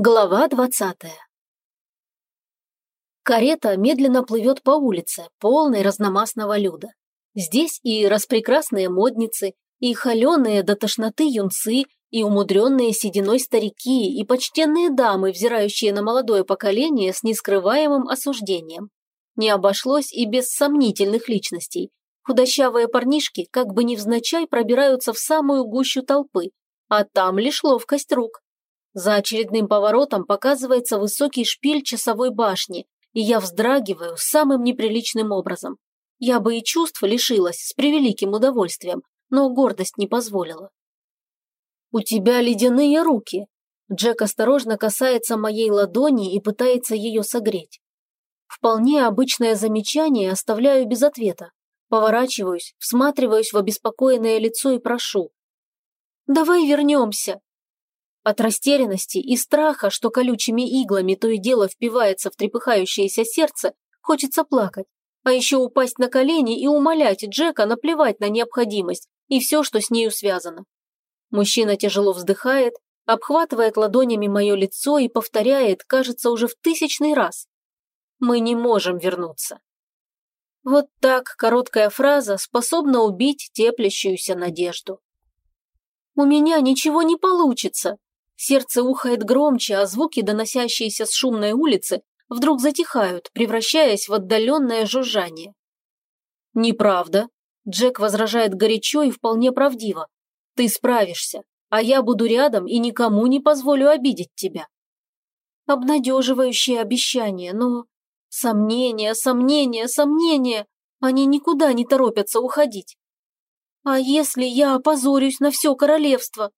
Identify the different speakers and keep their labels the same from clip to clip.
Speaker 1: Глава двадцатая Карета медленно плывет по улице, полной разномастного люда. Здесь и распрекрасные модницы, и холеные до тошноты юнцы, и умудренные сединой старики, и почтенные дамы, взирающие на молодое поколение с нескрываемым осуждением. Не обошлось и без сомнительных личностей. Худощавые парнишки как бы невзначай пробираются в самую гущу толпы, а там лишь ловкость рук. За очередным поворотом показывается высокий шпиль часовой башни, и я вздрагиваю самым неприличным образом. Я бы и чувств лишилась с превеликим удовольствием, но гордость не позволила. «У тебя ледяные руки!» Джек осторожно касается моей ладони и пытается ее согреть. Вполне обычное замечание оставляю без ответа. Поворачиваюсь, всматриваюсь в обеспокоенное лицо и прошу. «Давай вернемся!» От растерянности и страха, что колючими иглами то и дело впивается в трепыхающееся сердце, хочется плакать. А еще упасть на колени и умолять Джека наплевать на необходимость и все, что с нею связано. Мужчина тяжело вздыхает, обхватывает ладонями мое лицо и повторяет, кажется, уже в тысячный раз. Мы не можем вернуться. Вот так короткая фраза способна убить теплящуюся надежду. «У меня ничего не получится», Сердце ухает громче, а звуки, доносящиеся с шумной улицы, вдруг затихают, превращаясь в отдаленное жужжание. «Неправда», – Джек возражает горячо и вполне правдиво. «Ты справишься, а я буду рядом и никому не позволю обидеть тебя». Обнадеживающее обещание, но... Сомнения, сомнения, сомнения. Они никуда не торопятся уходить. А если я опозорюсь на все королевство?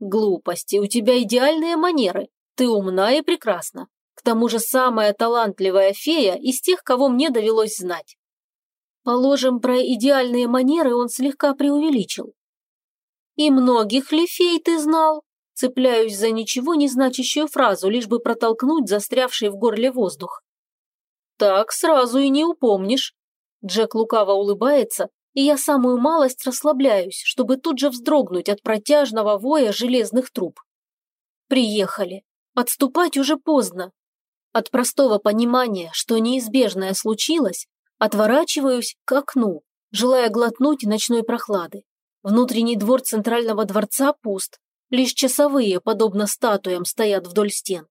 Speaker 1: Глупости, у тебя идеальные манеры. Ты умна и прекрасна. К тому же самая талантливая фея из тех, кого мне довелось знать. Положим, про идеальные манеры он слегка преувеличил. И многих ли фей ты знал? Цепляюсь за ничего не значащую фразу, лишь бы протолкнуть застрявший в горле воздух. Так сразу и не упомнишь. Джек лукаво улыбается, и я самую малость расслабляюсь, чтобы тут же вздрогнуть от протяжного воя железных труб. Приехали. Отступать уже поздно. От простого понимания, что неизбежное случилось, отворачиваюсь к окну, желая глотнуть ночной прохлады. Внутренний двор центрального дворца пуст, лишь часовые, подобно статуям, стоят вдоль стен.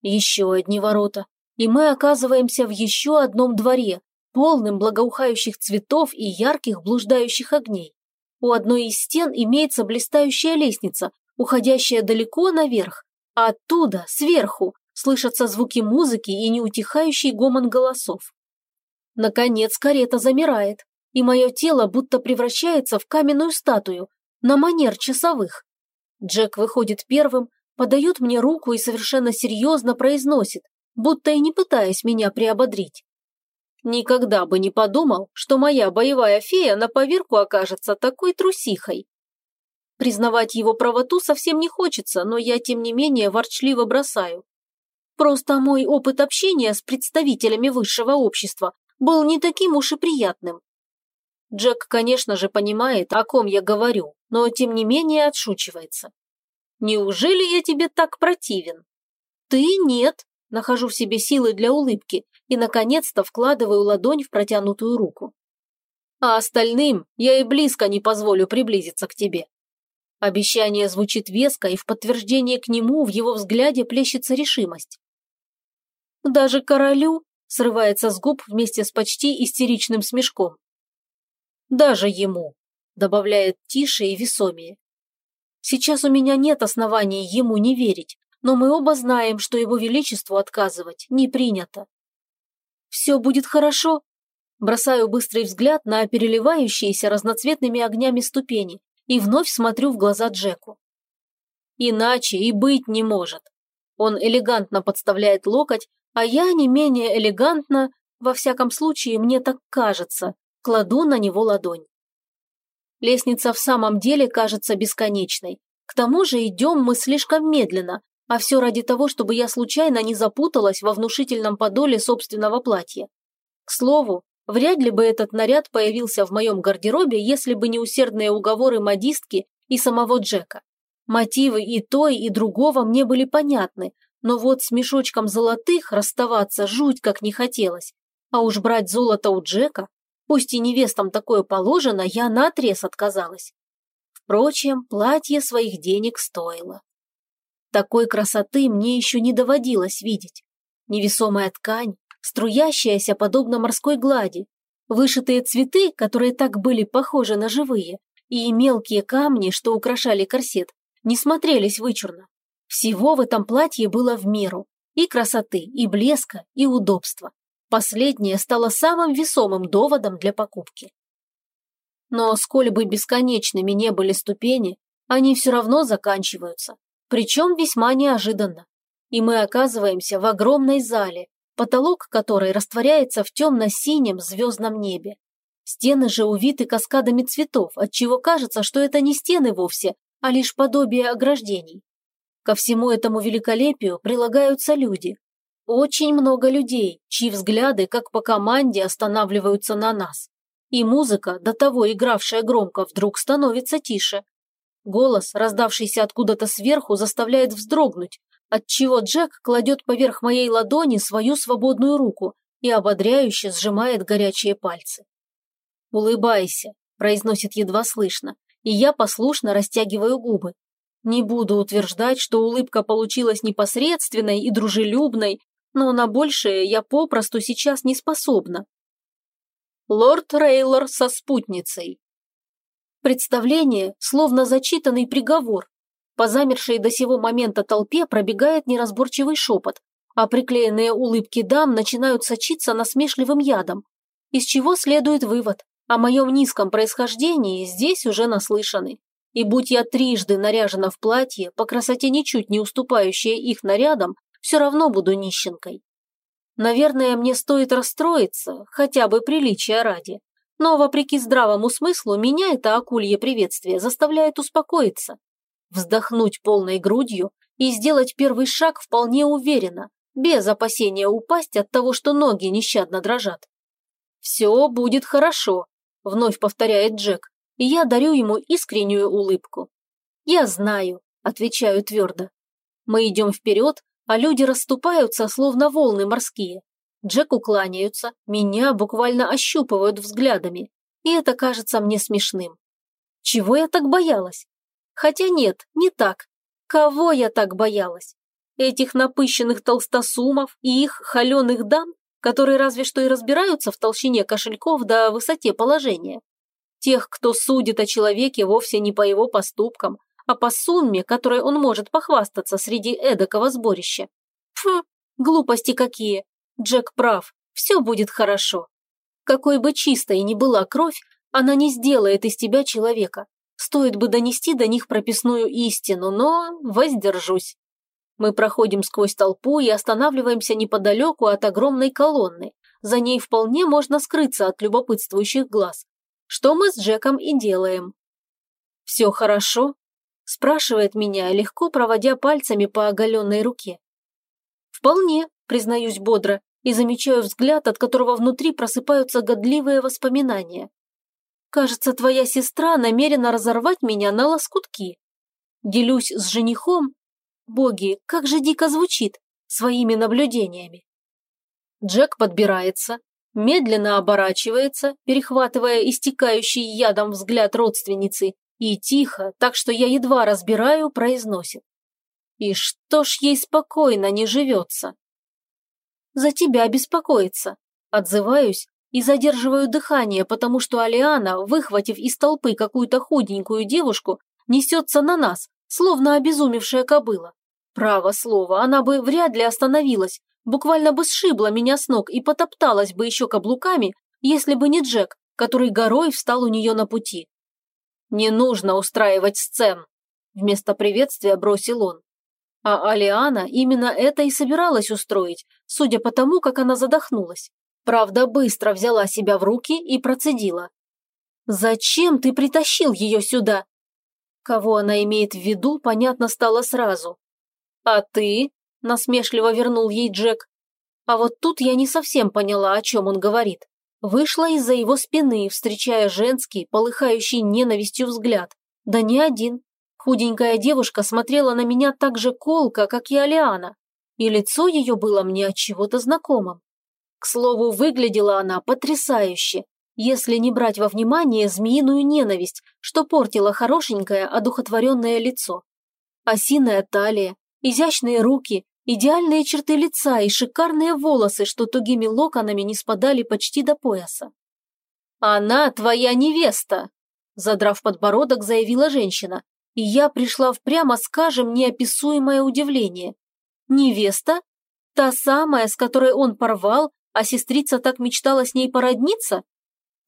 Speaker 1: Еще одни ворота, и мы оказываемся в еще одном дворе, полным благоухающих цветов и ярких блуждающих огней. У одной из стен имеется блистающая лестница, уходящая далеко наверх, а оттуда, сверху, слышатся звуки музыки и неутихающий гомон голосов. Наконец карета замирает, и мое тело будто превращается в каменную статую, на манер часовых. Джек выходит первым, подает мне руку и совершенно серьезно произносит, будто и не пытаясь меня приободрить. Никогда бы не подумал, что моя боевая фея на поверку окажется такой трусихой. Признавать его правоту совсем не хочется, но я, тем не менее, ворчливо бросаю. Просто мой опыт общения с представителями высшего общества был не таким уж и приятным. Джек, конечно же, понимает, о ком я говорю, но тем не менее отшучивается. «Неужели я тебе так противен?» «Ты нет», нахожу в себе силы для улыбки и, наконец-то, вкладываю ладонь в протянутую руку. А остальным я и близко не позволю приблизиться к тебе. Обещание звучит веско, и в подтверждение к нему в его взгляде плещется решимость. Даже королю срывается с губ вместе с почти истеричным смешком. Даже ему, добавляет тише и весомее. Сейчас у меня нет оснований ему не верить, но мы оба знаем, что его величеству отказывать не принято. «Все будет хорошо?» Бросаю быстрый взгляд на переливающиеся разноцветными огнями ступени и вновь смотрю в глаза Джеку. Иначе и быть не может. Он элегантно подставляет локоть, а я не менее элегантно, во всяком случае, мне так кажется, кладу на него ладонь. Лестница в самом деле кажется бесконечной. К тому же идем мы слишком медленно, а все ради того, чтобы я случайно не запуталась во внушительном подоле собственного платья. К слову, вряд ли бы этот наряд появился в моем гардеробе, если бы не усердные уговоры модистки и самого Джека. Мотивы и той, и другого мне были понятны, но вот с мешочком золотых расставаться жуть как не хотелось. А уж брать золото у Джека, пусть и невестам такое положено, я наотрез отказалась. Впрочем, платье своих денег стоило. Такой красоты мне еще не доводилось видеть. Невесомая ткань, струящаяся подобно морской глади, вышитые цветы, которые так были похожи на живые, и мелкие камни, что украшали корсет, не смотрелись вычурно. Всего в этом платье было в меру. И красоты, и блеска, и удобства. Последнее стало самым весомым доводом для покупки. Но сколь бы бесконечными не были ступени, они все равно заканчиваются, причем весьма неожиданно. И мы оказываемся в огромной зале, потолок которой растворяется в темно-синем звездном небе. Стены же увиты каскадами цветов, отчего кажется, что это не стены вовсе, а лишь подобие ограждений. Ко всему этому великолепию прилагаются люди. Очень много людей, чьи взгляды, как по команде, останавливаются на нас. И музыка, до того игравшая громко, вдруг становится тише. Голос, раздавшийся откуда-то сверху, заставляет вздрогнуть, отчего Джек кладет поверх моей ладони свою свободную руку и ободряюще сжимает горячие пальцы. «Улыбайся», – произносит едва слышно, и я послушно растягиваю губы. Не буду утверждать, что улыбка получилась непосредственной и дружелюбной, но на большее я попросту сейчас не способна. Лорд Рейлор со спутницей. Представление, словно зачитанный приговор. По замершей до сего момента толпе пробегает неразборчивый шепот, а приклеенные улыбки дам начинают сочиться насмешливым ядом. Из чего следует вывод. О моем низком происхождении здесь уже наслышаны. И будь я трижды наряжена в платье, по красоте ничуть не уступающее их нарядам, все равно буду нищенкой. Наверное, мне стоит расстроиться, хотя бы приличия ради. Но, вопреки здравому смыслу, меня это акулье приветствие заставляет успокоиться. Вздохнуть полной грудью и сделать первый шаг вполне уверенно, без опасения упасть от того, что ноги нещадно дрожат. «Все будет хорошо», – вновь повторяет Джек, и я дарю ему искреннюю улыбку. «Я знаю», – отвечаю твердо. Мы идем вперед, а люди расступаются, словно волны морские. Джеку кланяются, меня буквально ощупывают взглядами, и это кажется мне смешным. Чего я так боялась? Хотя нет, не так. Кого я так боялась? Этих напыщенных толстосумов и их холеных дам, которые разве что и разбираются в толщине кошельков до высоте положения. Тех, кто судит о человеке вовсе не по его поступкам, а по сумме, которой он может похвастаться среди эдакого сборища. Фу, глупости какие. Джек прав, все будет хорошо. Какой бы чистой ни была кровь, она не сделает из тебя человека. Стоит бы донести до них прописную истину, но воздержусь. Мы проходим сквозь толпу и останавливаемся неподалеку от огромной колонны. За ней вполне можно скрыться от любопытствующих глаз. Что мы с Джеком и делаем. «Все хорошо?» – спрашивает меня, легко проводя пальцами по оголенной руке. «Вполне», – признаюсь бодро, и замечаю взгляд, от которого внутри просыпаются годливые воспоминания. «Кажется, твоя сестра намерена разорвать меня на лоскутки. Делюсь с женихом, Боги, как же дико звучит, своими наблюдениями. Джек подбирается, медленно оборачивается, перехватывая истекающий ядом взгляд родственницы, и тихо, так что я едва разбираю, произносит. И что ж ей спокойно не живется? За тебя беспокоится. Отзываюсь и задерживаю дыхание, потому что Алиана, выхватив из толпы какую-то худенькую девушку, несется на нас, словно обезумевшая кобыла. Право слово, она бы вряд ли остановилась, буквально бы сшибла меня с ног и потопталась бы еще каблуками, если бы не Джек, который горой встал у нее на пути. «Не нужно устраивать сцен», – вместо приветствия бросил он. А Алиана именно это и собиралась устроить, судя по тому, как она задохнулась. Правда, быстро взяла себя в руки и процедила. «Зачем ты притащил ее сюда?» Кого она имеет в виду, понятно стало сразу. «А ты?» – насмешливо вернул ей Джек. А вот тут я не совсем поняла, о чем он говорит. Вышла из-за его спины, встречая женский, полыхающий ненавистью взгляд. Да не один. Худенькая девушка смотрела на меня так же колко, как и Алиана. и лицо ее было мне от чего-то знакомым. К слову, выглядела она потрясающе, если не брать во внимание змеиную ненависть, что портило хорошенькое, одухотворенное лицо. Осиная талия, изящные руки, идеальные черты лица и шикарные волосы, что тугими локонами не спадали почти до пояса. «Она твоя невеста!» Задрав подбородок, заявила женщина, и я пришла в прямо скажем неописуемое удивление. «Невеста? Та самая, с которой он порвал, а сестрица так мечтала с ней породниться?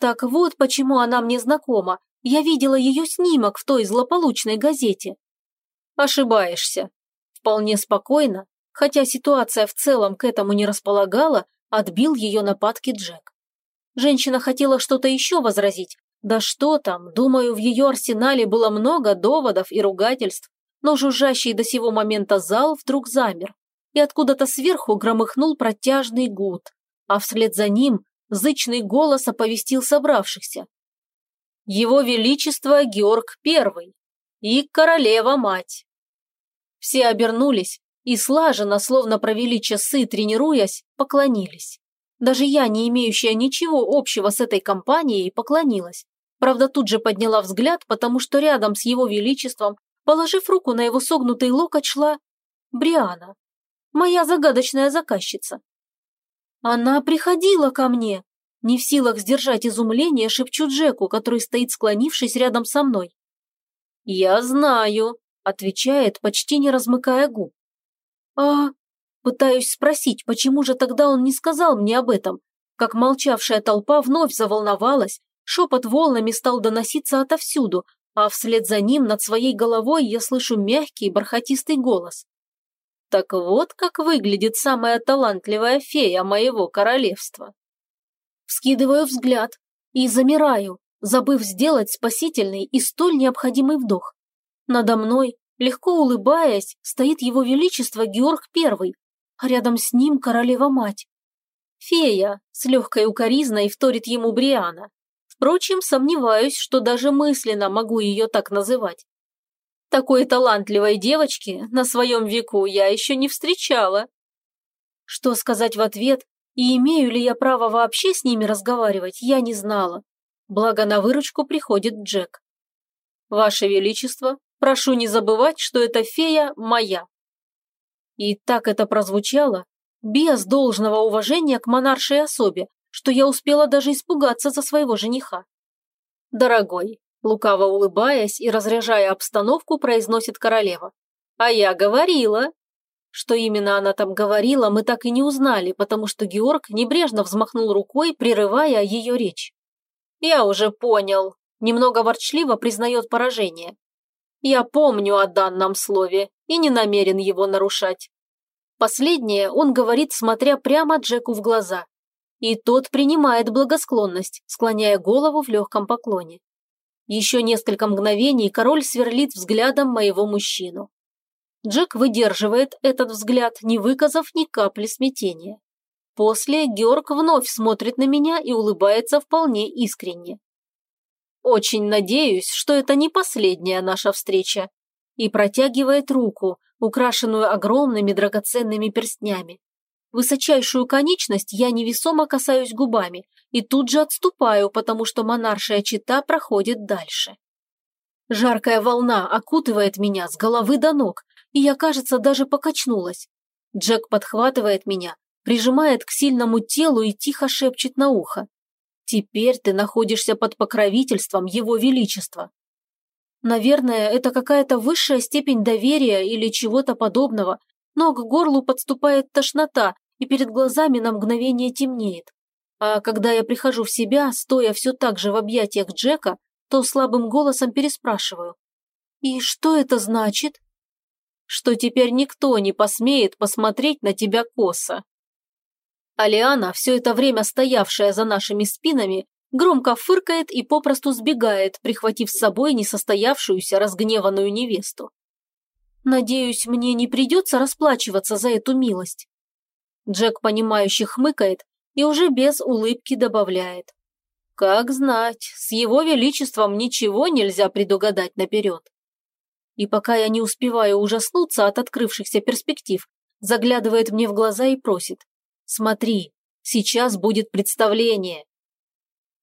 Speaker 1: Так вот почему она мне знакома. Я видела ее снимок в той злополучной газете. Ошибаешься. Вполне спокойно, хотя ситуация в целом к этому не располагала, отбил ее нападки Джек. Женщина хотела что-то еще возразить. Да что там, думаю, в ее арсенале было много доводов и ругательств, но жужжащий до сего момента зал вдруг замер, и откуда-то сверху громыхнул протяжный гуд, а вслед за ним зычный голос оповестил собравшихся. Его Величество Георг I и королева-мать. Все обернулись и слаженно, словно провели часы, тренируясь, поклонились. Даже я, не имеющая ничего общего с этой компанией, поклонилась. Правда, тут же подняла взгляд, потому что рядом с его величеством, положив руку на его согнутый локоть, шла Бриана, моя загадочная заказчица. Она приходила ко мне, не в силах сдержать изумление, шепчу Джеку, который стоит склонившись рядом со мной. «Я знаю», – отвечает, почти не размыкая губ. «А...» Пытаюсь спросить, почему же тогда он не сказал мне об этом, как молчавшая толпа вновь заволновалась, шепот волнами стал доноситься отовсюду, а вслед за ним над своей головой я слышу мягкий бархатистый голос. Так вот как выглядит самая талантливая фея моего королевства. Вскидываю взгляд и замираю, забыв сделать спасительный и столь необходимый вдох. Надо мной, легко улыбаясь, стоит его величество Георг I, а рядом с ним королева-мать. Фея с легкой укоризной вторит ему Бриана. Впрочем, сомневаюсь, что даже мысленно могу ее так называть. Такой талантливой девочки на своем веку я еще не встречала. Что сказать в ответ, и имею ли я право вообще с ними разговаривать, я не знала. Благо на выручку приходит Джек. «Ваше Величество, прошу не забывать, что эта фея моя». И так это прозвучало, без должного уважения к монаршей особе, что я успела даже испугаться за своего жениха. «Дорогой», лукаво улыбаясь и разряжая обстановку, произносит королева. «А я говорила, что именно она там говорила, мы так и не узнали, потому что Георг небрежно взмахнул рукой, прерывая ее речь. «Я уже понял», – немного ворчливо признает поражение. «Я помню о данном слове и не намерен его нарушать». Последнее он говорит, смотря прямо Джеку в глаза. И тот принимает благосклонность, склоняя голову в легком поклоне. Еще несколько мгновений король сверлит взглядом моего мужчину. Джек выдерживает этот взгляд, не выказав ни капли смятения. После Георг вновь смотрит на меня и улыбается вполне искренне. «Очень надеюсь, что это не последняя наша встреча», и протягивает руку, украшенную огромными драгоценными перстнями. Высочайшую конечность я невесомо касаюсь губами и тут же отступаю, потому что монаршая чита проходит дальше. Жаркая волна окутывает меня с головы до ног, и я, кажется, даже покачнулась. Джек подхватывает меня, прижимает к сильному телу и тихо шепчет на ухо. «Теперь ты находишься под покровительством Его Величества». Наверное, это какая-то высшая степень доверия или чего-то подобного, но к горлу подступает тошнота, и перед глазами на мгновение темнеет. А когда я прихожу в себя, стоя все так же в объятиях Джека, то слабым голосом переспрашиваю. «И что это значит?» что теперь никто не посмеет посмотреть на тебя косо. Алиана, все это время стоявшая за нашими спинами, громко фыркает и попросту сбегает, прихватив с собой несостоявшуюся разгневанную невесту. Надеюсь, мне не придется расплачиваться за эту милость. Джек, понимающе хмыкает и уже без улыбки добавляет. Как знать, с его величеством ничего нельзя предугадать наперед. И пока я не успеваю ужаснуться от открывшихся перспектив, заглядывает мне в глаза и просит. «Смотри, сейчас будет представление».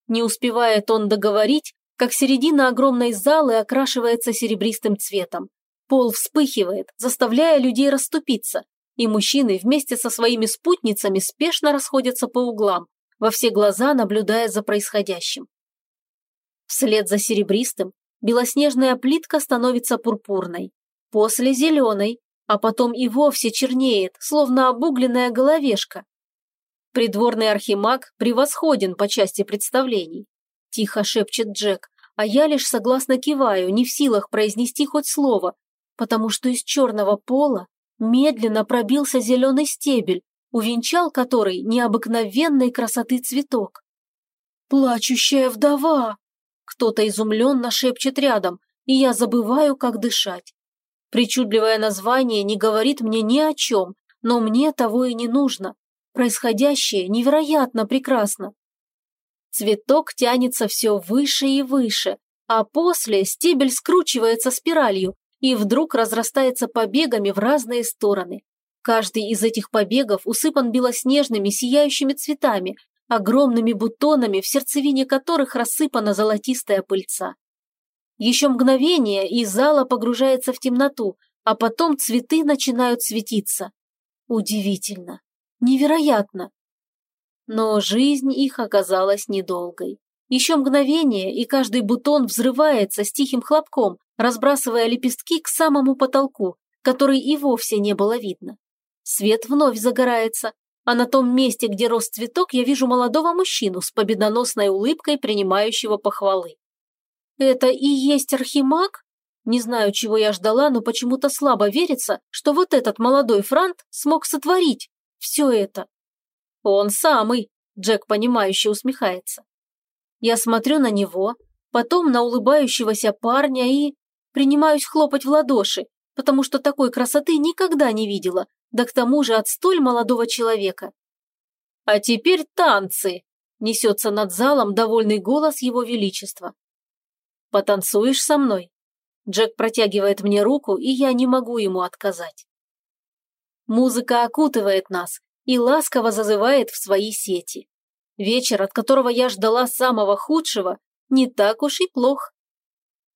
Speaker 1: Не успевает он договорить, как середина огромной залы окрашивается серебристым цветом. Пол вспыхивает, заставляя людей расступиться, и мужчины вместе со своими спутницами спешно расходятся по углам, во все глаза наблюдая за происходящим. Вслед за серебристым белоснежная плитка становится пурпурной, после зеленой, а потом и вовсе чернеет, словно обугленная головешка. Придворный архимаг превосходен по части представлений. Тихо шепчет Джек, а я лишь согласно киваю, не в силах произнести хоть слово, потому что из черного пола медленно пробился зеленый стебель, увенчал который необыкновенной красоты цветок. «Плачущая вдова!» Кто-то изумленно шепчет рядом, и я забываю, как дышать. Причудливое название не говорит мне ни о чем, но мне того и не нужно. Происходящее невероятно прекрасно. Цветок тянется все выше и выше, а после стебель скручивается спиралью и вдруг разрастается побегами в разные стороны. Каждый из этих побегов усыпан белоснежными сияющими цветами, огромными бутонами, в сердцевине которых рассыпана золотистая пыльца. Еще мгновение, и зала погружается в темноту, а потом цветы начинают светиться. Удивительно. Невероятно. Но жизнь их оказалась недолгой. Еще мгновение, и каждый бутон взрывается с тихим хлопком, разбрасывая лепестки к самому потолку, который и вовсе не было видно. Свет вновь загорается, а на том месте, где рос цветок, я вижу молодого мужчину с победоносной улыбкой, принимающего похвалы. Это и есть архимаг? Не знаю, чего я ждала, но почему-то слабо верится, что вот этот молодой франт смог сотворить все это. Он самый, Джек понимающе усмехается. Я смотрю на него, потом на улыбающегося парня и принимаюсь хлопать в ладоши, потому что такой красоты никогда не видела, да к тому же от столь молодого человека. «А теперь танцы!» – несется над залом довольный голос его величества. «Потанцуешь со мной?» Джек протягивает мне руку, и я не могу ему отказать. Музыка окутывает нас и ласково зазывает в свои сети. Вечер, от которого я ждала самого худшего, не так уж и плох.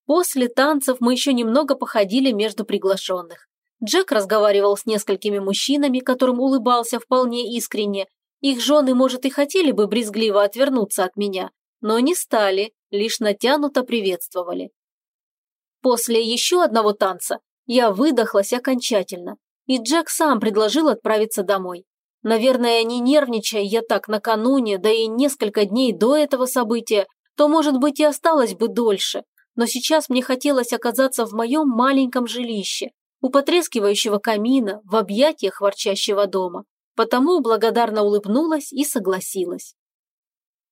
Speaker 1: После танцев мы еще немного походили между приглашенных. Джек разговаривал с несколькими мужчинами, которым улыбался вполне искренне. Их жены, может, и хотели бы брезгливо отвернуться от меня, но не стали, лишь натянуто приветствовали. После еще одного танца я выдохлась окончательно, и Джек сам предложил отправиться домой. Наверное, не нервничая я так накануне, да и несколько дней до этого события, то, может быть, и осталось бы дольше. Но сейчас мне хотелось оказаться в моем маленьком жилище, у потрескивающего камина, в объятиях ворчащего дома. Потому благодарно улыбнулась и согласилась.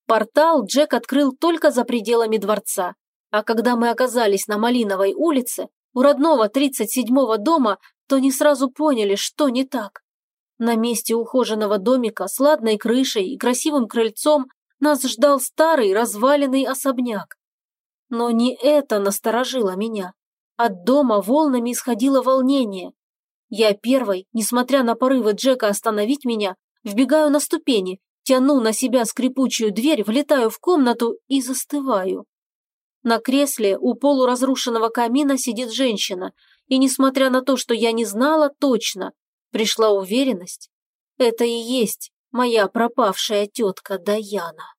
Speaker 1: Портал Джек открыл только за пределами дворца, а когда мы оказались на Малиновой улице, у родного 37-го дома, то не сразу поняли, что не так. На месте ухоженного домика с ладной крышей и красивым крыльцом нас ждал старый разваленный особняк. Но не это насторожило меня. От дома волнами исходило волнение. Я первой, несмотря на порывы Джека остановить меня, вбегаю на ступени, тяну на себя скрипучую дверь, влетаю в комнату и застываю. На кресле у полуразрушенного камина сидит женщина, и несмотря на то, что я не знала точно, пришла уверенность, это и есть моя пропавшая тетка Даяна.